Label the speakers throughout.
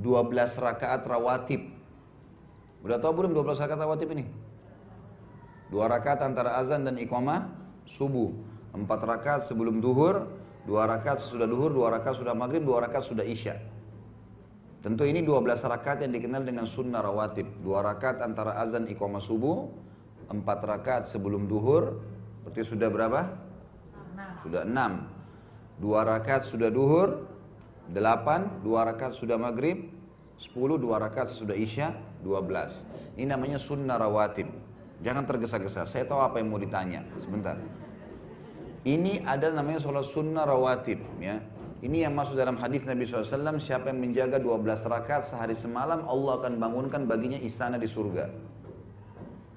Speaker 1: 12 rakaat rawatib. Udah tahu belum 12 rakaat rawatib ini? Dua rakaat antara azan dan iqamah subuh. Empat rakaat sebelum duhur, dua rakaat sesudah duhur, dua rakaat sudah maghrib, dua rakaat sudah isya. Tentu ini 12 rakaat yang dikenal dengan sunnah rawatib. Dua rakaat antara azan iqamah subuh, empat rakaat sebelum duhur, berarti sudah berapa? Sudah enam. Dua rakaat sudah duhur, delapan, dua rakaat sudah maghrib, sepuluh, dua rakaat sudah isya, dua belas. Ini namanya sunnah rawatib. Jangan tergesa-gesa, saya tahu apa yang mau ditanya. Sebentar. Ini ada namanya sholat sunnah rawatib. ya. Ini yang masuk dalam hadis Nabi SAW, siapa yang menjaga 12 rakaat sehari semalam, Allah akan bangunkan baginya istana di surga.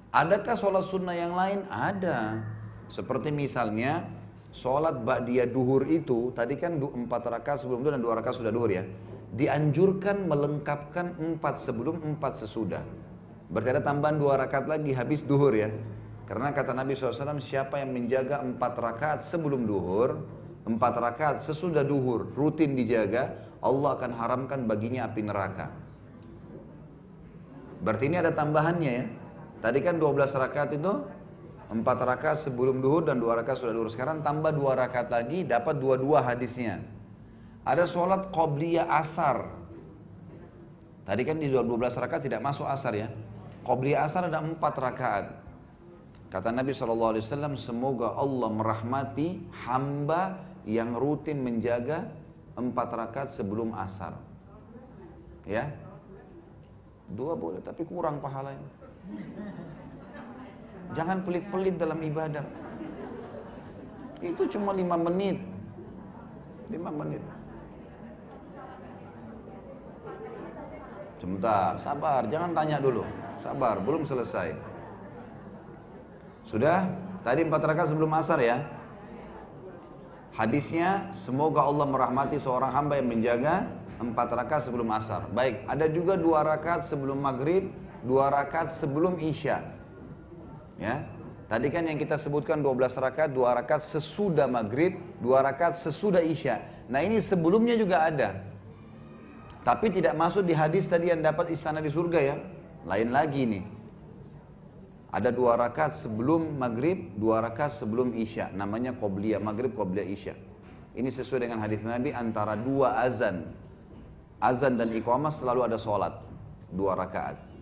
Speaker 1: Adakah sholat sunnah yang lain? Ada. Seperti misalnya, sholat ba'diyah duhur itu, tadi kan 4 rakaat sebelum itu dan 2 rakaat sudah duhur ya. Dianjurkan melengkapkan 4 sebelum, 4 sesudah. Berarti ada tambahan 2 rakaat lagi habis duhur ya. Karena kata Nabi SAW, siapa yang menjaga 4 rakaat sebelum duhur, empat rakaat sesudah duhur rutin dijaga, Allah akan haramkan baginya api neraka. Berarti ini ada tambahannya ya. Tadi kan 12 rakaat itu empat rakaat sebelum duhur dan dua rakaat sudah duhur. Sekarang tambah dua rakaat lagi dapat dua-dua hadisnya. Ada sholat qobliyah asar. Tadi kan di 12 rakaat tidak masuk asar ya. Qobliyah asar ada empat rakaat. Kata Nabi SAW, semoga Allah merahmati hamba yang rutin menjaga empat rakaat sebelum asar. Ya, dua boleh, tapi kurang pahalanya. Jangan pelit-pelit dalam ibadah. Itu cuma lima menit. Lima menit. Sebentar, sabar, jangan tanya dulu. Sabar, belum selesai. Sudah? Tadi empat rakaat sebelum asar ya. Hadisnya, semoga Allah merahmati seorang hamba yang menjaga empat rakaat sebelum asar. Baik, ada juga dua rakaat sebelum maghrib, dua rakaat sebelum isya. Ya, tadi kan yang kita sebutkan 12 rakaat, dua rakaat sesudah maghrib, dua rakaat sesudah isya. Nah ini sebelumnya juga ada. Tapi tidak masuk di hadis tadi yang dapat istana di surga ya. Lain lagi nih. Ada dua rakaat sebelum maghrib, dua rakaat sebelum isya. Namanya qobliyah, maghrib qobliyah isya. Ini sesuai dengan hadis Nabi antara dua azan. Azan dan iqamah selalu ada sholat. Dua rakaat.